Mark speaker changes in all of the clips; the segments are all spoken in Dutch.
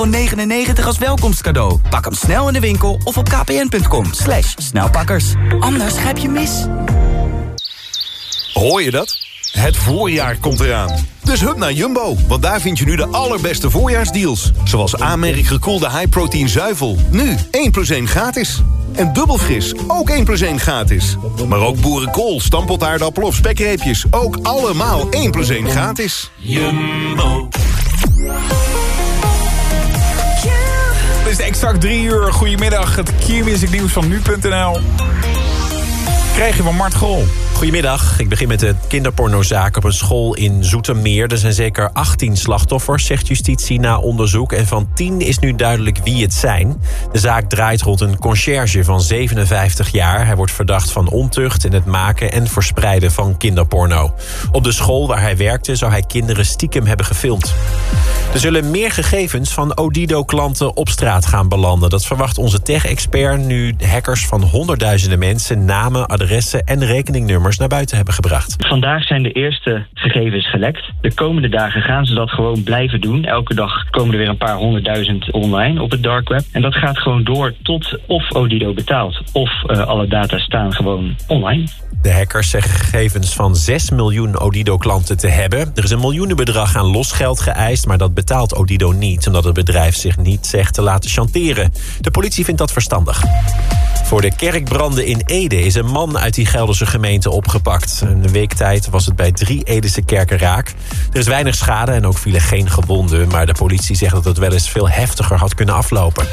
Speaker 1: euro als welkomstcadeau. Pak hem snel in de winkel of op kpn.com. Slash snelpakkers. Anders grijp je mis.
Speaker 2: Hoor je dat? Het voorjaar komt eraan. Dus hup naar Jumbo, want daar vind je nu de allerbeste voorjaarsdeals. Zoals aanmerk gekoelde high-protein zuivel. Nu 1 plus 1 gratis. En dubbel fris, ook 1 plus 1 gratis. Maar ook boerenkool, stamppotaardappel of spekreepjes. Ook allemaal 1 plus 1 gratis.
Speaker 3: Jumbo. Het is exact drie uur. Goedemiddag, het Q-music nieuws van nu.nl. Krijg je van Mart Grol.
Speaker 4: Goedemiddag, ik begin met de kinderpornozaak op een school in Zoetermeer. Er zijn zeker 18 slachtoffers, zegt justitie na onderzoek. En van 10 is nu duidelijk wie het zijn. De zaak draait rond een conciërge van 57 jaar. Hij wordt verdacht van ontucht in het maken en verspreiden van kinderporno. Op de school waar hij werkte zou hij kinderen stiekem hebben gefilmd. Er zullen meer gegevens van Odido-klanten op straat gaan belanden. Dat verwacht onze tech-expert nu hackers van honderdduizenden mensen... namen, adressen en rekeningnummers naar buiten hebben gebracht.
Speaker 5: Vandaag zijn de eerste gegevens gelekt. De komende dagen gaan ze dat gewoon blijven doen. Elke dag komen er weer een paar honderdduizend online op het dark web. En dat gaat gewoon door tot of Odido betaalt... of uh, alle data staan gewoon online.
Speaker 4: De hackers zeggen gegevens van 6 miljoen Odido-klanten te hebben. Er is een miljoenenbedrag aan losgeld geëist... maar dat betaalt Odido niet... omdat het bedrijf zich niet zegt te laten chanteren. De politie vindt dat verstandig. Voor de kerkbranden in Ede is een man uit die Gelderse gemeente opgepakt. Een week tijd was het bij drie Edese kerken raak. Er is weinig schade en ook vielen geen gewonden... maar de politie zegt dat het wel eens veel heftiger had kunnen aflopen.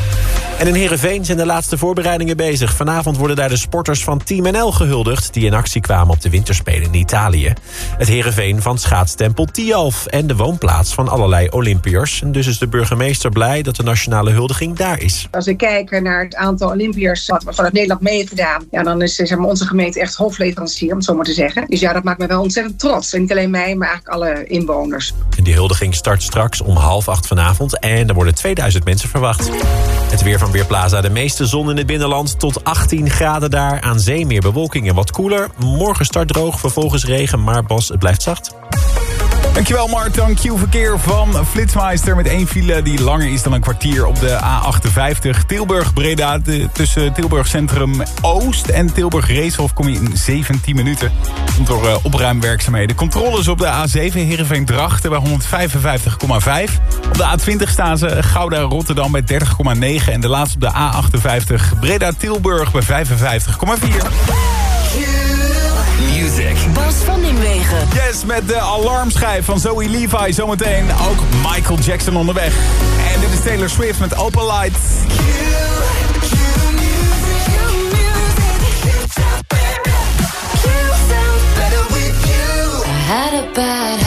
Speaker 4: En in Heerenveen zijn de laatste voorbereidingen bezig. Vanavond worden daar de sporters van Team NL gehuldigd... die in actie kwamen op de winterspelen in Italië. Het Heerenveen van schaatstempel Tialf... en de woonplaats van allerlei Olympiërs. Dus is de burgemeester blij dat de nationale huldiging daar is.
Speaker 6: Als we kijken naar het aantal Olympiërs... wat vanuit Nederland meegedaan... Ja, dan is onze gemeente echt hoofdleverancier, zeggen. Dus ja, dat maakt me wel ontzettend trots. Niet alleen mij, maar eigenlijk alle inwoners.
Speaker 4: En die huldiging start straks om half acht vanavond... en er worden 2000 mensen verwacht. Het weer van Weerplaza. De meeste zon in het binnenland tot 18 graden daar. Aan zee meer bewolking en wat koeler. Morgen start droog, vervolgens regen, maar Bas, het blijft zacht.
Speaker 3: Dankjewel Martin. Q-verkeer van Flitsmeister met één file die langer is dan een kwartier op de A58. Tilburg-Breda tussen Tilburg Centrum Oost en Tilburg Reeshof kom je in 17 minuten. Komt door uh, opruimwerkzaamheden. Controles op de A7 Heerenveen Drachten bij 155,5. Op de A20 staan ze Gouda Rotterdam bij 30,9. En de laatste op de A58 Breda Tilburg bij 55,4.
Speaker 7: Music. Van Nimwegen.
Speaker 3: Yes, met de alarmschijf van Zoe Levi zometeen. Ook Michael Jackson onderweg. En dit is Taylor Swift met Open Lights.
Speaker 8: had a bad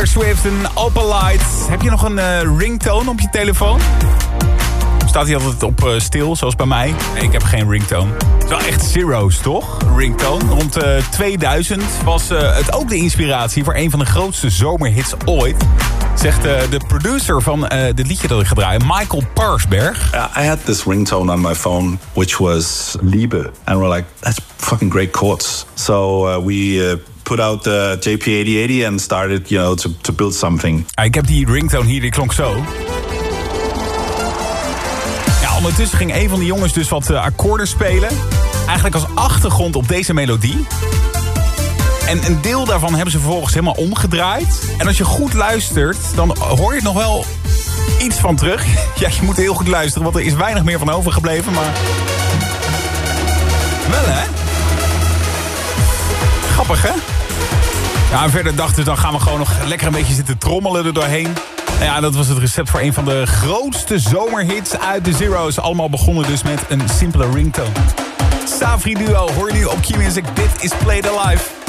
Speaker 3: Taylor Swift en Opalite. Heb je nog een eh, ringtone op je telefoon? Staat hij altijd op eh, stil, zoals bij mij? Nee, ik heb geen ringtone. Het wel echt zero's, toch? Ringtone. Rond eh, 2000 was het ook de inspiratie voor een van de grootste zomerhits ooit. Zegt de producer van dit liedje dat ik ga draaien, Michael Parsberg.
Speaker 9: Uh, I had this ringtone on my phone, which was Liebe. And we're like, that's fucking great chords. So uh, we uh, put out the JP8080 and started, you know, to, to build something.
Speaker 3: Ja, ik heb die ringtone hier, die klonk zo. Ja, ondertussen ging een van de jongens dus wat eh, akkoorden spelen. Eigenlijk als achtergrond op deze melodie. En een deel daarvan hebben ze vervolgens helemaal omgedraaid. En als je goed luistert, dan hoor je nog wel iets van terug. Ja, je moet heel goed luisteren, want er is weinig meer van overgebleven. Maar wel hè? Grappig hè? Ja, en verder dachten we, dan gaan we gewoon nog lekker een beetje zitten trommelen er doorheen. Nou ja, dat was het recept voor een van de grootste zomerhits uit de Zero's. Allemaal begonnen dus met een simpele ringtone. Savri Duo hoor nu op Q-Music. Dit is Played Alive.
Speaker 2: De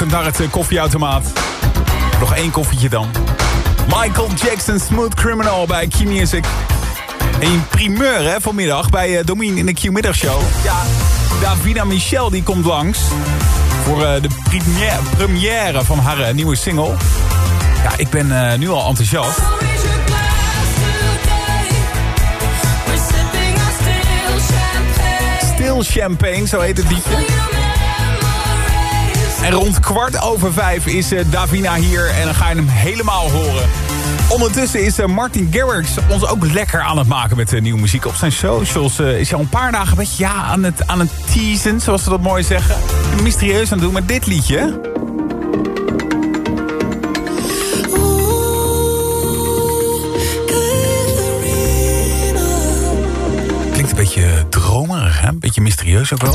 Speaker 8: een
Speaker 10: naar het eh, koffieautomaat. Nog één koffietje dan. Michael Jackson, Smooth Criminal bij Q Music. Een primeur hè, vanmiddag bij uh, in de Q-middagshow. Ja, Davina Michel die komt langs. Voor eh, de première, première van haar nieuwe single. Ja, ik ben nu al enthousiast. Still Champagne, zo heet het liedje. En rond kwart over vijf is eh, Davina hier en dan ga je hem helemaal horen. Ondertussen is eh, Martin Garrix ons ook lekker aan het maken met eh, nieuwe muziek. Op zijn socials is al een paar dagen een beetje ja, aan, het, aan het teasen, zoals ze dat mooi zeggen. Mysterieus aan het doen met dit liedje. Klinkt een beetje dromerig, hè? Een beetje mysterieus ook wel.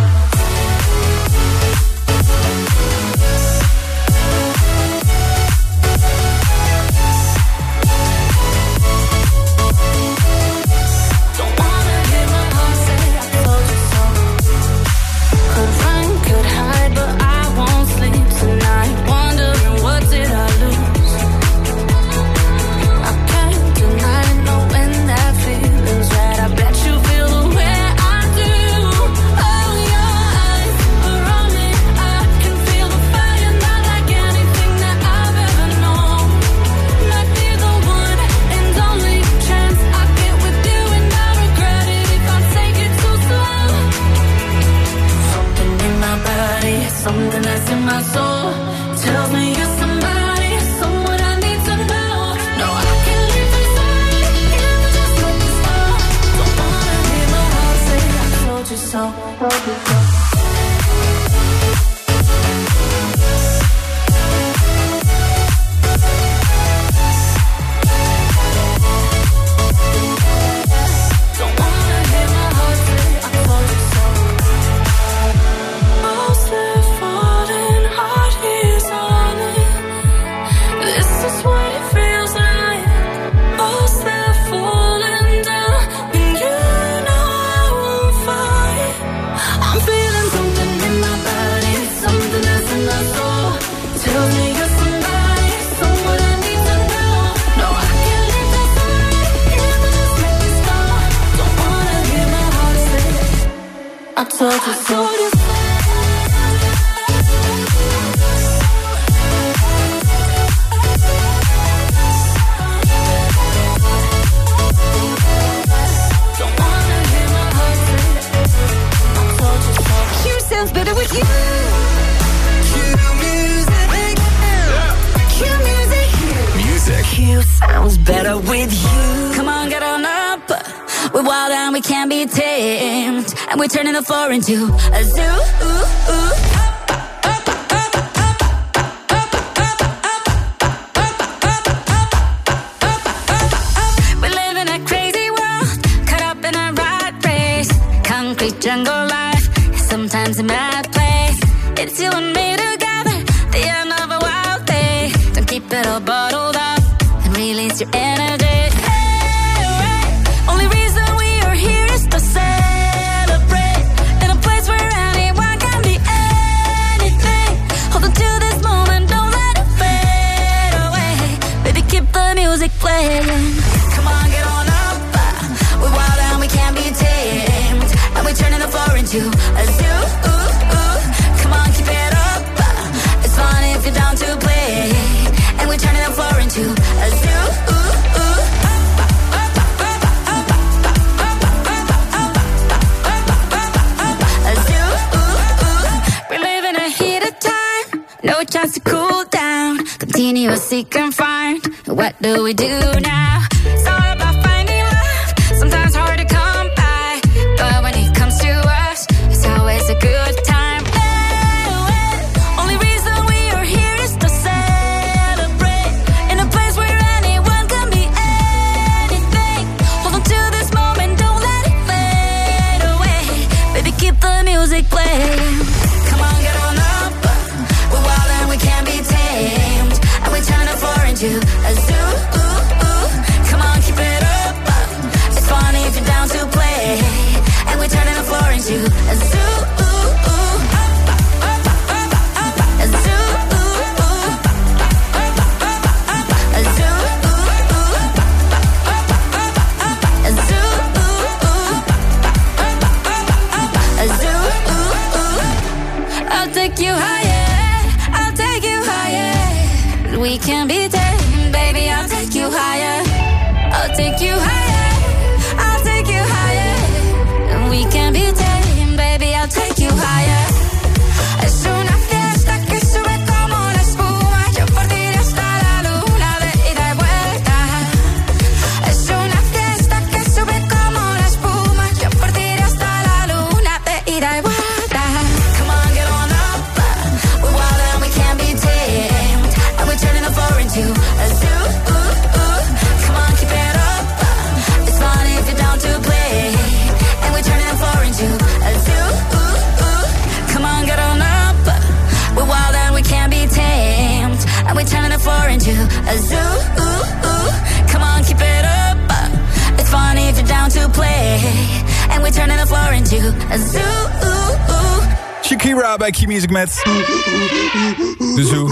Speaker 11: into Seek and find. What do we do now? Turning the floor into a zoo.
Speaker 3: Shakira bij Key Music met... De Zoo.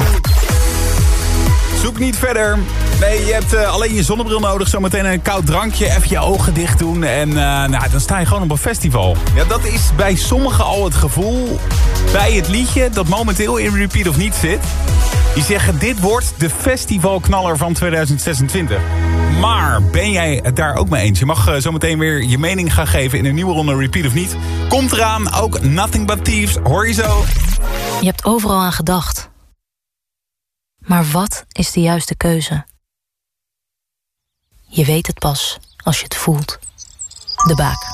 Speaker 3: Zoek niet verder. Nee, je hebt eh, alleen je zonnebril nodig. Zometeen een koud drankje. Even je ogen dicht doen. En eh, nou, dan sta je gewoon op een festival. Ja, dat is bij sommigen al het gevoel bij het liedje... dat momenteel in Repeat of Niet zit. Die zeggen, dit wordt de festivalknaller van 2026. Maar ben jij het daar ook mee eens? Je mag eh, zometeen weer je mening gaan geven in een nieuwe ronde Repeat of Niet. Komt eraan, ook Nothing But Thieves. Hoor je zo?
Speaker 12: Je hebt overal aan gedacht. Maar wat is de juiste keuze? Je weet het pas als je het voelt. De Baak.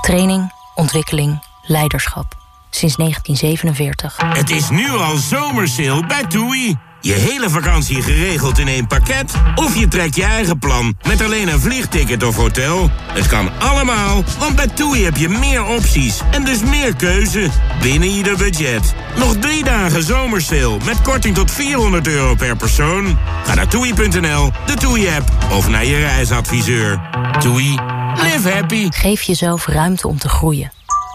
Speaker 12: Training, ontwikkeling, leiderschap. Sinds 1947.
Speaker 13: Het is nu al zomersale bij TUI. Je hele vakantie geregeld in één pakket? Of je trekt je eigen plan met alleen een vliegticket of hotel? Het kan allemaal, want bij TUI heb je meer opties en dus meer keuze binnen ieder budget. Nog drie dagen zomersale met korting tot 400 euro per persoon. Ga naar toei.nl, de TUI-app of naar je reisadviseur. TUI, live happy.
Speaker 12: Geef jezelf ruimte om te groeien.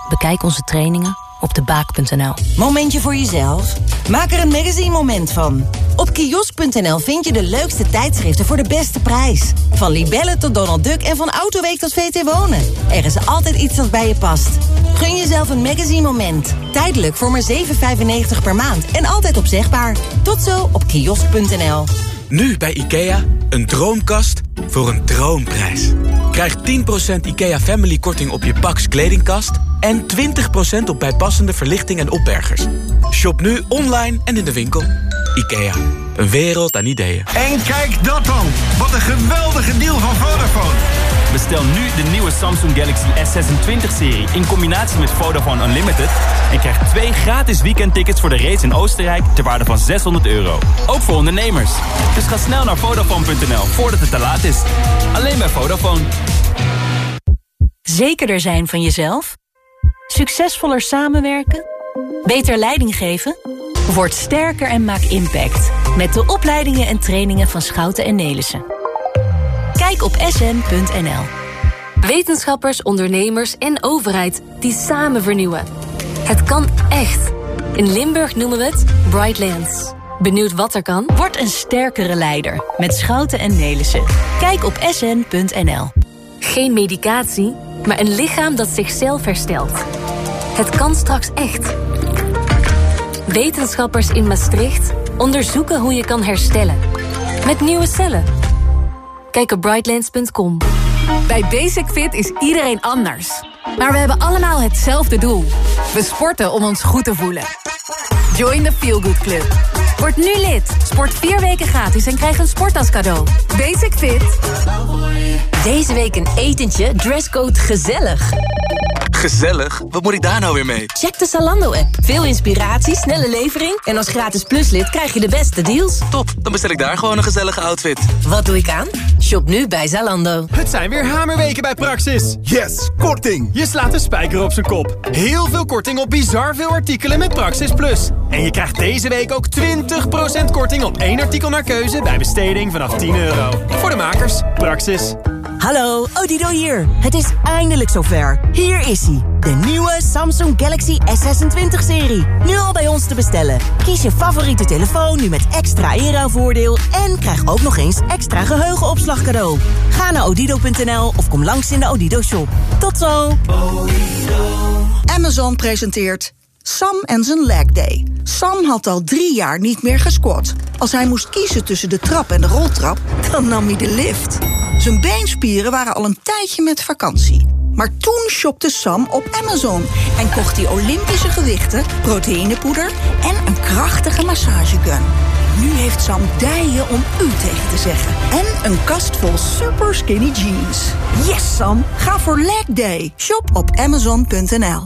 Speaker 12: Bekijk onze trainingen op debaak.nl.
Speaker 14: Momentje voor jezelf? Maak er een magazine moment van. Op kiosk.nl vind je de leukste tijdschriften voor de beste prijs. Van Libelle tot Donald Duck en van Autoweek tot VT Wonen. Er is altijd iets dat bij je past. Gun jezelf een magazine moment. Tijdelijk voor maar 7,95 per maand en altijd opzegbaar. Tot zo op kiosk.nl.
Speaker 15: Nu bij IKEA, een droomkast voor een droomprijs. Krijg 10% IKEA Family korting op je Pax kledingkast... en 20% op bijpassende verlichting en opbergers. Shop nu online en in de winkel. IKEA, een wereld aan ideeën.
Speaker 16: En kijk dat dan! Wat een geweldige deal van Vodafone!
Speaker 17: Bestel nu de nieuwe Samsung Galaxy S26-serie in combinatie met Vodafone Unlimited... en krijg twee gratis weekendtickets voor de race in Oostenrijk ter waarde van 600 euro. Ook voor ondernemers. Dus ga snel naar Vodafone.nl voordat het te laat is. Alleen bij Vodafone.
Speaker 12: Zekerder zijn van jezelf? Succesvoller samenwerken? Beter leiding geven? Word sterker en maak impact. Met de opleidingen en trainingen van Schouten en Nelissen. Kijk op sn.nl.
Speaker 18: Wetenschappers, ondernemers en overheid die samen vernieuwen. Het kan echt. In Limburg noemen we het Brightlands. Benieuwd wat er kan?
Speaker 12: Word een sterkere leider met Schouten en Nelissen. Kijk op sn.nl.
Speaker 18: Geen medicatie, maar een lichaam dat zichzelf herstelt. Het kan straks echt. Wetenschappers in Maastricht onderzoeken hoe je kan herstellen. Met nieuwe cellen. Kijk op brightlands.com.
Speaker 19: Bij Basic Fit is iedereen anders. Maar we hebben allemaal hetzelfde doel. We sporten om ons goed te voelen. Join the Feel Good Club.
Speaker 20: Word nu lid. Sport vier weken gratis en krijg een sporttas cadeau. Basic Fit.
Speaker 12: Deze week een etentje, dresscode gezellig.
Speaker 21: Gezellig? Wat moet ik daar nou weer mee?
Speaker 12: Check de Zalando-app. Veel inspiratie, snelle levering... en als gratis pluslid krijg je de beste deals.
Speaker 21: Top, dan bestel ik daar gewoon een gezellige outfit.
Speaker 12: Wat doe ik aan? Shop nu bij Zalando.
Speaker 22: Het zijn weer hamerweken bij Praxis. Yes, korting. Je slaat de spijker op zijn kop. Heel veel korting op bizar veel artikelen met Praxis Plus. En je krijgt deze week ook 20% korting op één artikel naar keuze... bij besteding vanaf 10 euro. Voor de makers, Praxis.
Speaker 23: Hallo, Odido hier. Het is eindelijk zover. Hier is hij, de nieuwe Samsung Galaxy S26-serie. Nu al bij ons te bestellen. Kies je favoriete telefoon nu met extra inruilvoordeel... en krijg ook nog eens extra geheugenopslag cadeau. Ga naar odido.nl of kom langs in de Odido-shop. Tot zo!
Speaker 24: Amazon presenteert Sam en zijn leg day. Sam had al drie jaar niet meer gesquat. Als hij moest kiezen tussen de trap en de roltrap, dan nam hij de lift. Zijn beenspieren waren al een tijdje met vakantie. Maar toen shopte Sam op Amazon en kocht hij Olympische gewichten, proteïnepoeder en een krachtige massagegun. Nu heeft Sam dijen om u tegen te zeggen. En een kast vol super skinny jeans. Yes, Sam. Ga voor leg day. Shop op amazon.nl.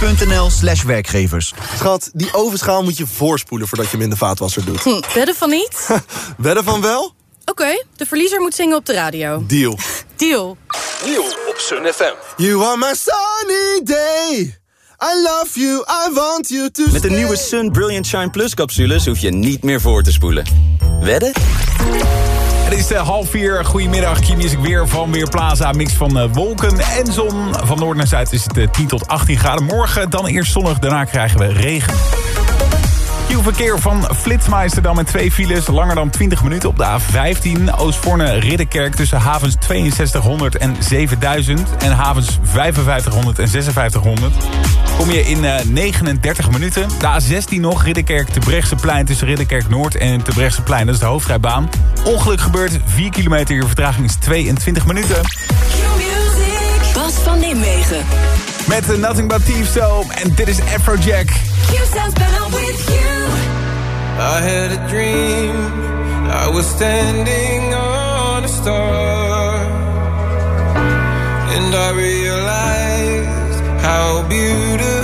Speaker 25: slash werkgevers.
Speaker 26: Schat, die ovenschaal moet je voorspoelen voordat je hem in de vaatwasser doet.
Speaker 27: Hm, wedden van niet?
Speaker 26: Wedden van wel?
Speaker 27: Oké, de verliezer moet zingen op de radio.
Speaker 26: Deal.
Speaker 27: Deal.
Speaker 26: Deal op Sun FM. You are my sunny day. I love you, I want you to
Speaker 17: Met de nieuwe Sun Brilliant Shine Plus capsules hoef je niet meer voor te spoelen. Wedden?
Speaker 3: Het is uh, half vier. Goedemiddag. Q-Music weer van Weerplaza. Mix van uh, wolken en zon. Van noord naar zuid is het uh, 10 tot 18 graden. Morgen dan eerst zonnig. Daarna krijgen we regen. Verkeer van Flitsmeister dan met twee files. Langer dan 20 minuten op de A15. Oostvoorne Ridderkerk tussen havens 6200 en 7000. En havens 5500 en 5600. Kom je in uh, 39 minuten. De A16 nog. Ridderkerk te plein tussen Ridderkerk Noord en te plein. Dat is de hoofdrijbaan. Ongeluk gebeurt. 4 kilometer. Je vertraging is 22 minuten.
Speaker 28: Bas van Nimwegen.
Speaker 3: Met Nothing But Thieves So. En dit is Afrojack.
Speaker 28: You sounds better with you.
Speaker 7: I had a dream. I was standing on a star. And I realized how beautiful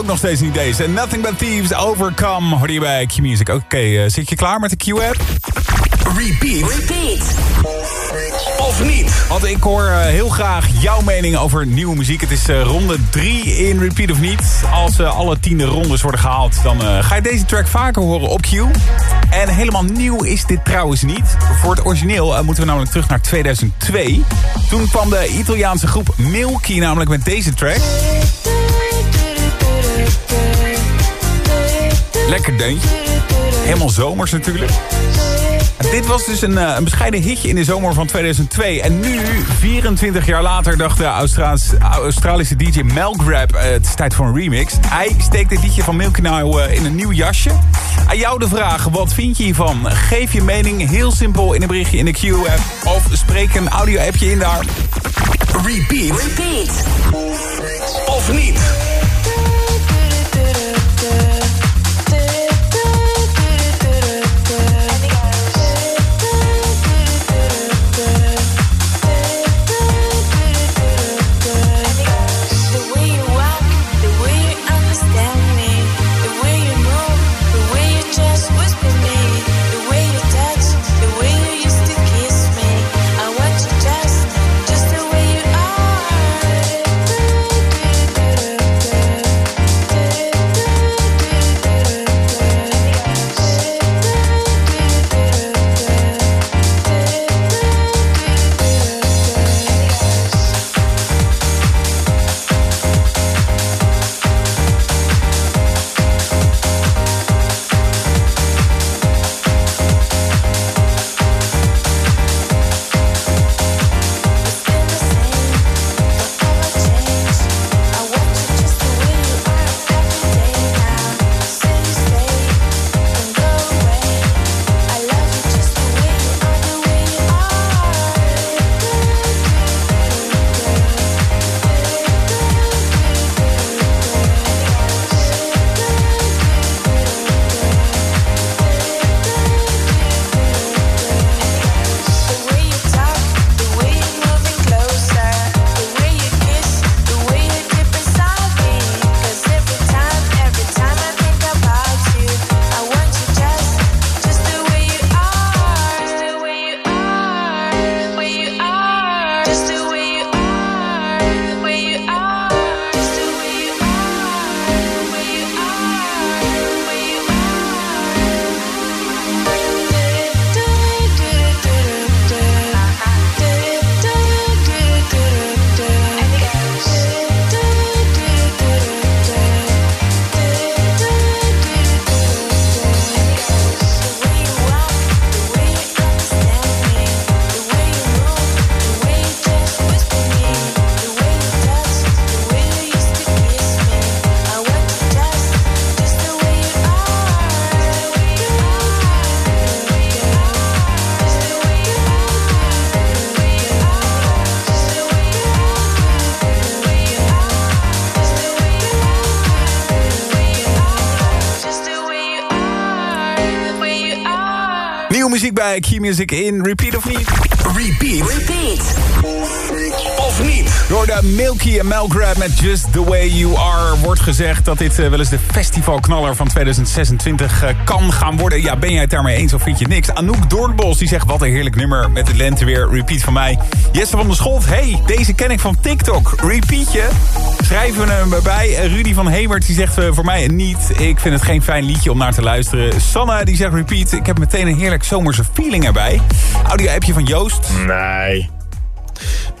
Speaker 3: ook nog steeds niet deze. Nothing But Thieves, Overcome, hoor je bij Q-Music. Oké, eh, zit je klaar met de Q-app?
Speaker 29: Repeat.
Speaker 7: Repeat.
Speaker 29: of niet?
Speaker 3: Want ik hoor eh, heel graag jouw mening over nieuwe muziek. Het is eh, ronde 3 in Repeat of Niet. Als eh, alle tiende rondes worden gehaald... dan eh, ga je deze track vaker horen op Q. En helemaal nieuw is dit trouwens niet. Voor het origineel moeten we namelijk terug naar 2002. Toen kwam de Italiaanse groep Milky namelijk met deze track. Lekker deuntje. Helemaal zomers natuurlijk. Dit was dus een, eh, een bescheiden hitje in de zomer van 2002. En nu, 24 jaar later, dacht de Australis- Australische DJ Melgrab... eh, het is tijd voor een remix. Hij steekt dit liedje van Milky eh, in een nieuw jasje. Aan jou de vraag, wat vind je hiervan? Geef je mening heel simpel in een berichtje in de Q-app... of spreek een audio-appje in daar.
Speaker 29: Repeat.
Speaker 7: Repeat.
Speaker 29: Of niet?
Speaker 3: Nieuwe muziek bij Q-Music in Repeat of Niet.
Speaker 29: Repeat.
Speaker 7: Repeat.
Speaker 29: Of niet?
Speaker 3: Door de Milky en Melgrab met Just The Way You Are... wordt gezegd dat dit eh, wel eens de festivalknaller van 2026 eh, kan gaan worden. Ja, ben jij het daarmee eens of vind je niks? Anouk Doornbos die zegt wat een heerlijk nummer met de lente weer. Repeat van mij. Jesse van der Scholt, hey, deze ken ik van TikTok. Repeatje. Schrijven we hem erbij. Rudy van Hemert die zegt eh, voor mij een niet. Ik vind het geen fijn liedje om naar te luisteren. Sanne die zegt repeat. Ik heb meteen een heerlijk zomerse feeling erbij. Audio-appje van Joost.
Speaker 30: Nee.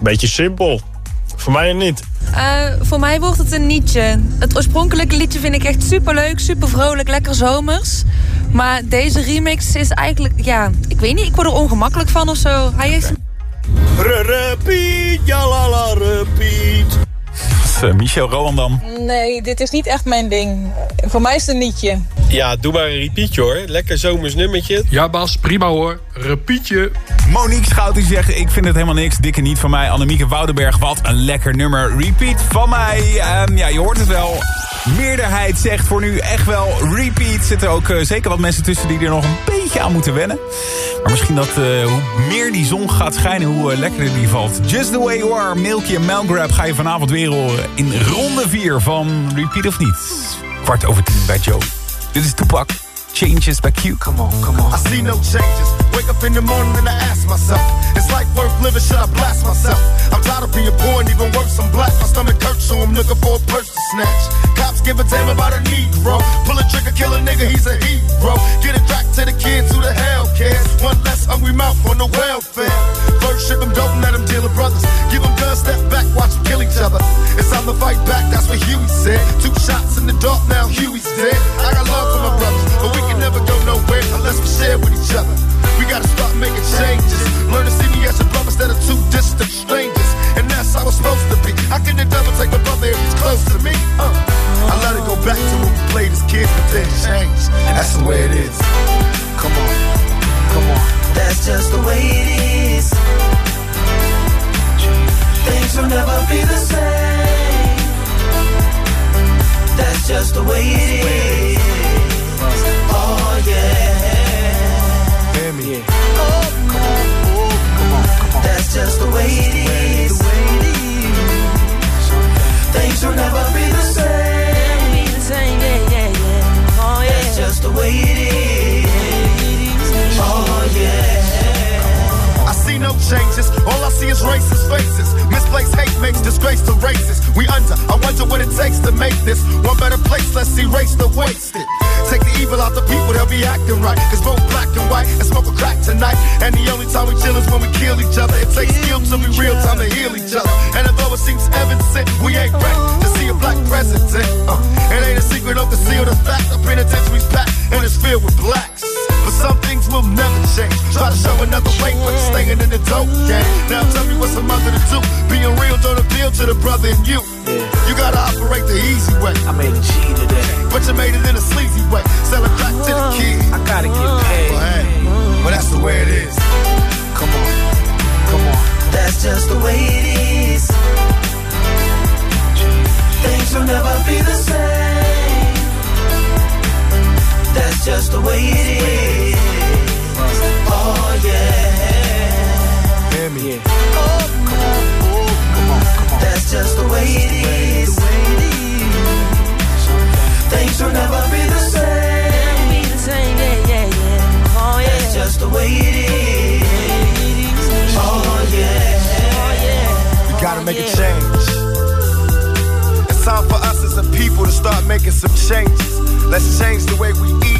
Speaker 30: Beetje simpel. Voor mij niet.
Speaker 31: Eh, voor mij wordt het een nietje. Het oorspronkelijke liedje vind ik echt super leuk, super vrolijk, lekker zomers. Maar deze remix is eigenlijk, ja, ik weet niet, ik word er ongemakkelijk van of zo. Hij is.
Speaker 30: Repeat, ja la la, repeat.
Speaker 3: Uh, Michel Roandam.
Speaker 32: Nee, dit is niet echt mijn ding. Voor mij is het een nietje.
Speaker 30: Ja, doe maar een repeatje hoor. Lekker zomers nummertje.
Speaker 33: Ja Bas, prima hoor. Repeatje.
Speaker 3: Monique Schout die zegt, ik vind het helemaal niks. Dikke niet van mij. Annemieke Woudenberg, wat een lekker nummer. Repeat van mij. Ehm, ja, je hoort het wel. Meerderheid zegt voor nu echt wel repeat. Zitten ook eh, zeker wat mensen tussen die er nog een beetje aan moeten wennen. Maar misschien dat eh, hoe meer die zon gaat schijnen, hoe eh, lekkerder die valt. Just the way you are, Milky en Melgrab ga je vanavond weer in ronde 4 van Repeat of Niet. Kwart over tien bij Joe. Dit is Toepak. Changes by Q.
Speaker 34: Come on, come on. I see no changes. Wake up in the morning and I ask myself, is life worth living? Should I blast myself? I'm tired of being poor and even worse, I'm black. My stomach hurts, so I'm looking for a purse to snatch. Cops give a damn about a Negro. Pull a trigger, kill a nigga, he's a hero. Get it back to the kids who the hell cares. One less hungry mouth on the welfare. First ship
Speaker 10: just the way it is. Oh yeah.
Speaker 34: Hear me?
Speaker 10: Oh, come on, oh, come on, come on. That's just the way it is. Things will never be the same. Be the same, yeah, yeah, yeah. Oh yeah. That's just the way it is. Oh yeah. Oh yeah.
Speaker 34: We gotta oh, make a change. It's time for us as a people to start making some changes. Let's change the way we eat.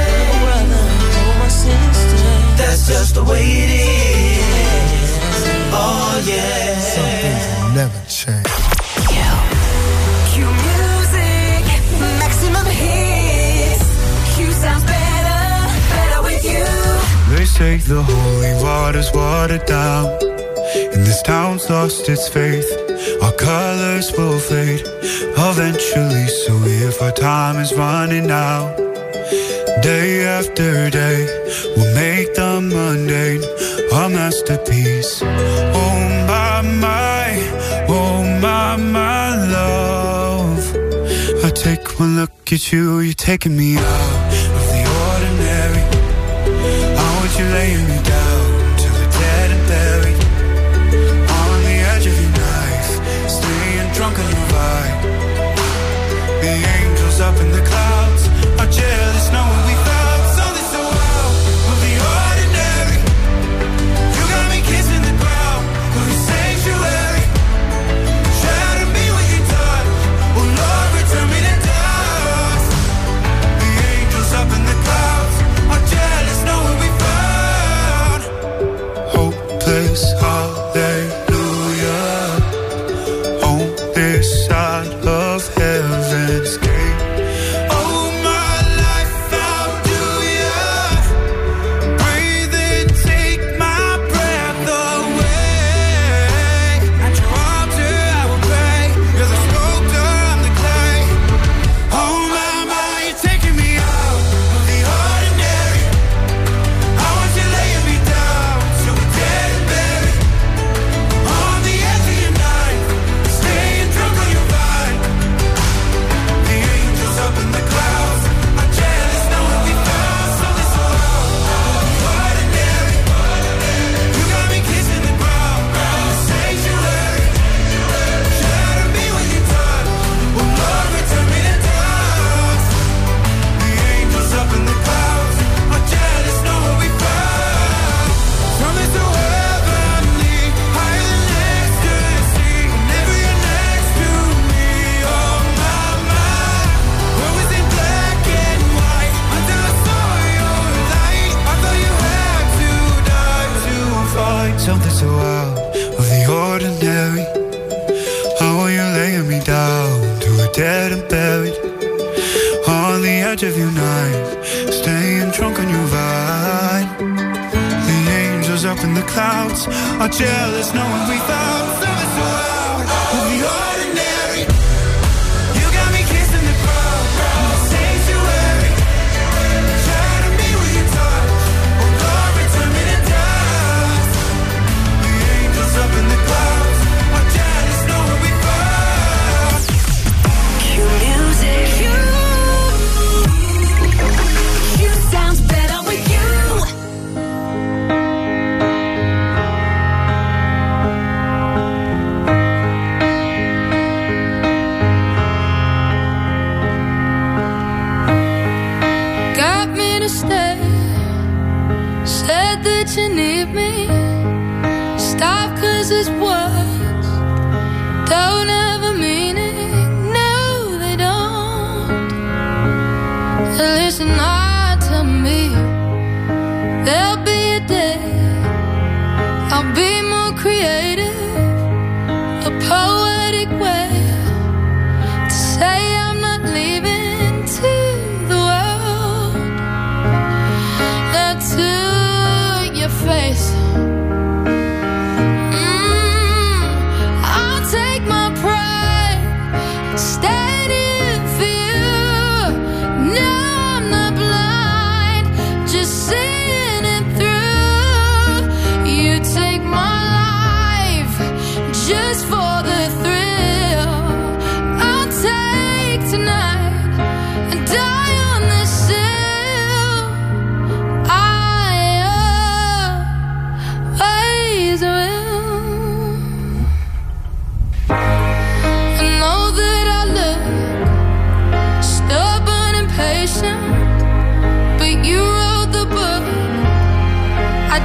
Speaker 35: Lost its faith. Our colors will fade eventually. So if our time is running out, day after day, we'll make the mundane a masterpiece. Oh my, my, oh my, my love. I take one look at you, you're taking me out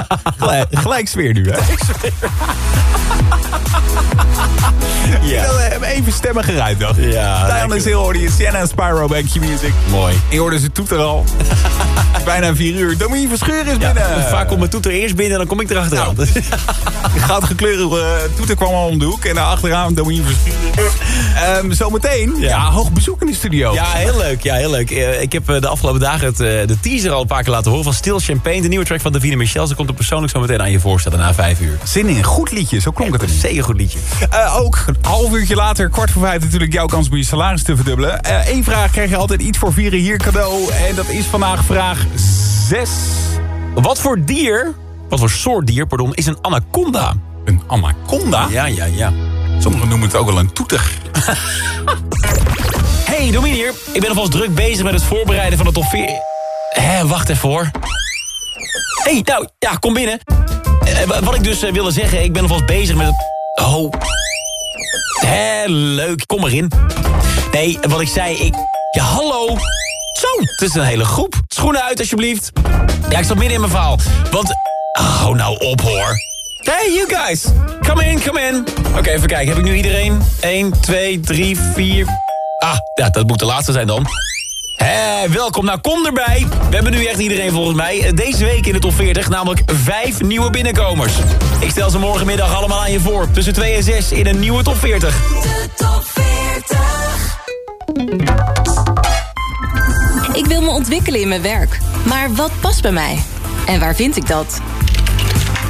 Speaker 3: Gelijk, gelijk sfeer nu, hè? ja. Even stemmen geruid, toch?
Speaker 30: Ja,
Speaker 3: Diana Zil hoorde je Sienna en Spyro bij Q-Music.
Speaker 30: Mooi.
Speaker 3: Je hoorde ze toeter al. Bijna vier uur. Domien Verscheur is binnen.
Speaker 30: Vaak komt mijn toeter eerst binnen en dan kom ik erachteraan.
Speaker 3: De goud gekleurde eh, toeter kwam al om de hoek. En daar achteraan Domien Verscheur. Ehm, zometeen, ja. hoog bezoek de studio.
Speaker 30: Ja, heel leuk. Ja, heel leuk. Eh, Ik heb eh, de afgelopen dagen het, eh, de teaser al een paar keer laten horen van Stil Champagne. De nieuwe track van Davina Michel. Ze komt er persoonlijk zo meteen aan je voorstellen na vijf uur.
Speaker 3: Zin in, goed liedje, zo klonk het er.
Speaker 30: Zeker een goed liedje.
Speaker 3: Ook een half uurtje later, kwart voor vijf natuurlijk jouw kans om je salaris te verdubbelen. Eén vraag krijg je altijd iets voor vieren hier cadeau. En dat is vandaag vraag 6.
Speaker 30: Wat voor dier, wat voor soort dier, pardon, is een anaconda?
Speaker 3: Een anaconda?
Speaker 30: Ja, ja, ja.
Speaker 3: Sommigen noemen het ook wel een toeter.
Speaker 30: Hey, Domien hier. Ik ben alvast druk bezig met het voorbereiden van de top 4. Hé, wacht even hoor. hey, nou, ja, kom binnen. Eh, wa- wat ik dus eh, wilde zeggen, ik ben alvast bezig met het... Oh. Hé, leuk, kom erin. Nee, wat ik zei, ik... Ja, hallo. Zo, het is een hele groep. Schoenen uit, alsjeblieft. Ja, ik zat midden in mijn verhaal. Want... Hou nou op, hoor. Hey, you guys. Come in, come in. Oké, even kijken. Heb ik nu iedereen? 1, 2, 3, 4... Ah, ja, dat moet de laatste zijn dan. Hé, welkom. Nou, kom erbij. We hebben nu echt iedereen volgens mij. Eh, Deze week in de top 40 namelijk vijf nieuwe binnenkomers. Ik stel ze morgenmiddag allemaal aan je voor. Tussen 2 en 6 in een nieuwe top 40.
Speaker 10: De top 40.
Speaker 36: Ik wil me ontwikkelen in mijn werk. Maar wat past bij mij? En waar vind ik dat?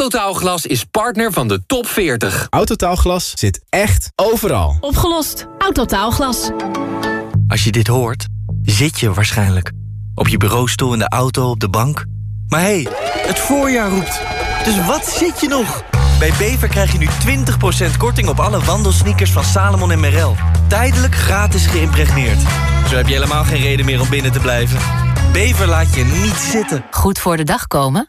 Speaker 37: Autotaalglas is partner van de top 40.
Speaker 38: Autotaalglas zit echt overal.
Speaker 19: Opgelost. Autotaalglas.
Speaker 25: Als je dit hoort, zit je waarschijnlijk. Op je bureaustoel, in de auto, op de bank. Maar hé, hey, het voorjaar roept. Dus wat zit je nog? Bij Bever krijg je nu 20% korting op alle wandelsneakers van Salomon en Merrell. Tijdelijk gratis geïmpregneerd. Zo heb je helemaal geen reden meer om binnen te blijven. Bever laat je niet zitten.
Speaker 39: Goed voor de dag komen?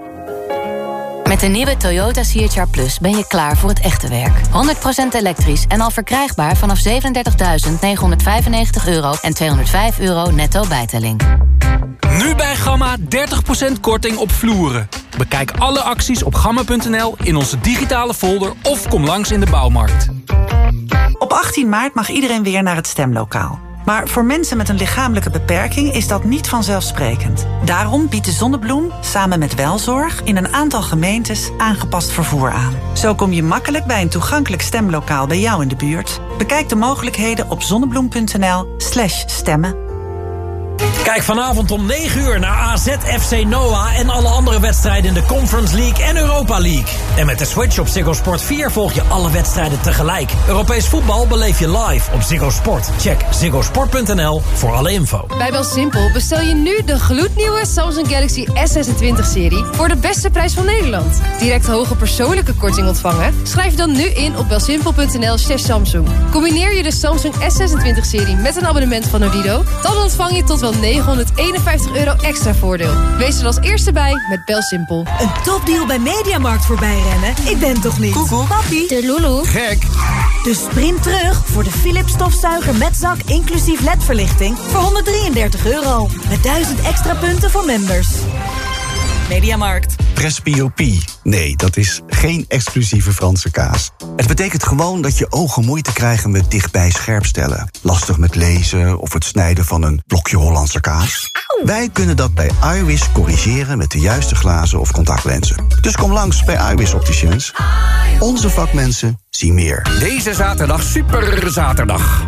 Speaker 39: Met de nieuwe Toyota CHR Plus ben je klaar voor het echte werk. 100% elektrisch en al verkrijgbaar vanaf 37.995 euro en 205 euro netto bijtelling.
Speaker 40: Nu bij Gamma 30% korting op vloeren. Bekijk alle acties op gamma.nl in onze digitale folder of kom langs in de bouwmarkt.
Speaker 41: Op 18 maart mag iedereen weer naar het stemlokaal. Maar voor mensen met een lichamelijke beperking is dat niet vanzelfsprekend. Daarom biedt de Zonnebloem samen met Welzorg in een aantal gemeentes aangepast vervoer aan. Zo kom je makkelijk bij een toegankelijk stemlokaal bij jou in de buurt. Bekijk de mogelijkheden op zonnebloem.nl/slash stemmen.
Speaker 42: Kijk vanavond om 9 uur naar AZ FC Noah en alle andere wedstrijden in de Conference League en Europa League. En met de Switch op Ziggo Sport 4 volg je alle wedstrijden tegelijk. Europees voetbal beleef je live op Ziggo Sport. Check ziggosport.nl voor alle info.
Speaker 27: Bij Belsimpel bestel je nu de gloednieuwe Samsung Galaxy S26-serie... voor de beste prijs van Nederland. Direct hoge persoonlijke korting ontvangen? Schrijf dan nu in op belsimpel.nl Samsung. Combineer je de Samsung S26-serie met een abonnement van Odido... dan ontvang je tot wel 951 euro extra voordeel. Wees er als eerste bij met Belsimpel.
Speaker 43: Een topdeal bij Mediamarkt voorbij rennen? Ik ben toch niet? Koekoek. Papi. De Lulu.
Speaker 3: Gek.
Speaker 43: Dus sprint terug voor de Philips stofzuiger met zak inclusief ledverlichting voor 133 euro. Met 1000 extra punten voor members. Mediamarkt.
Speaker 44: Presbyopie. Nee, dat is geen exclusieve Franse kaas. Het betekent gewoon dat je ogen moeite krijgen met dichtbij scherpstellen. Lastig met lezen of het snijden van een blokje Hollandse kaas. Wij kunnen dat bij iWis corrigeren met de juiste glazen of contactlenzen. Dus kom langs bij iWis Opticians. Onze vakmensen zien meer.
Speaker 29: Deze zaterdag super zaterdag.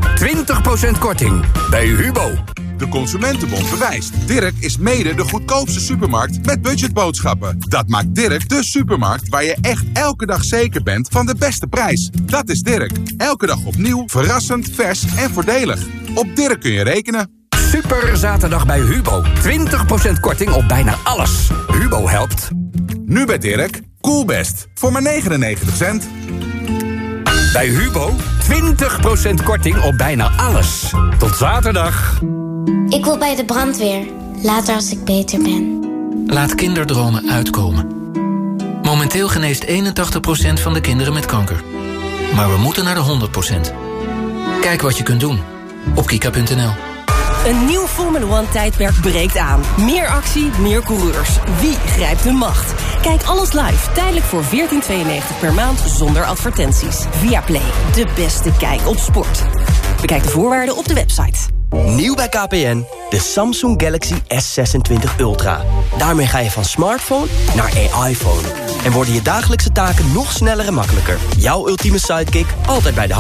Speaker 29: 20% korting bij Hubo.
Speaker 45: De Consumentenbond bewijst. Dirk is mede de goedkoopste supermarkt met budgetboodschappen. Dat maakt Dirk de supermarkt waar je echt elke dag zeker bent van de beste prijs. Dat is Dirk. Elke dag opnieuw, verrassend, vers en voordelig. Op Dirk kun je rekenen.
Speaker 29: Super zaterdag bij Hubo. 20% korting op bijna alles. Hubo helpt.
Speaker 45: Nu bij Dirk, Coolbest. Voor maar 99 cent.
Speaker 29: Bij Hubo 20% korting op bijna alles. Tot zaterdag.
Speaker 46: Ik wil bij de brandweer. Later als ik beter ben.
Speaker 47: Laat kinderdromen uitkomen. Momenteel geneest 81% van de kinderen met kanker.
Speaker 35: Maar we moeten naar de 100%. Kijk wat je kunt doen op kika.nl.
Speaker 14: Een nieuw Formula One tijdperk breekt aan. Meer actie, meer coureurs. Wie grijpt de macht? Kijk alles live, tijdelijk voor 14,92 per maand zonder advertenties. Via Play, de beste kijk op sport. Bekijk de voorwaarden op de website.
Speaker 23: Nieuw bij KPN, de Samsung Galaxy S26 Ultra. Daarmee ga je van smartphone naar AI-phone. En worden je dagelijkse taken nog sneller en makkelijker. Jouw ultieme sidekick altijd bij de hand.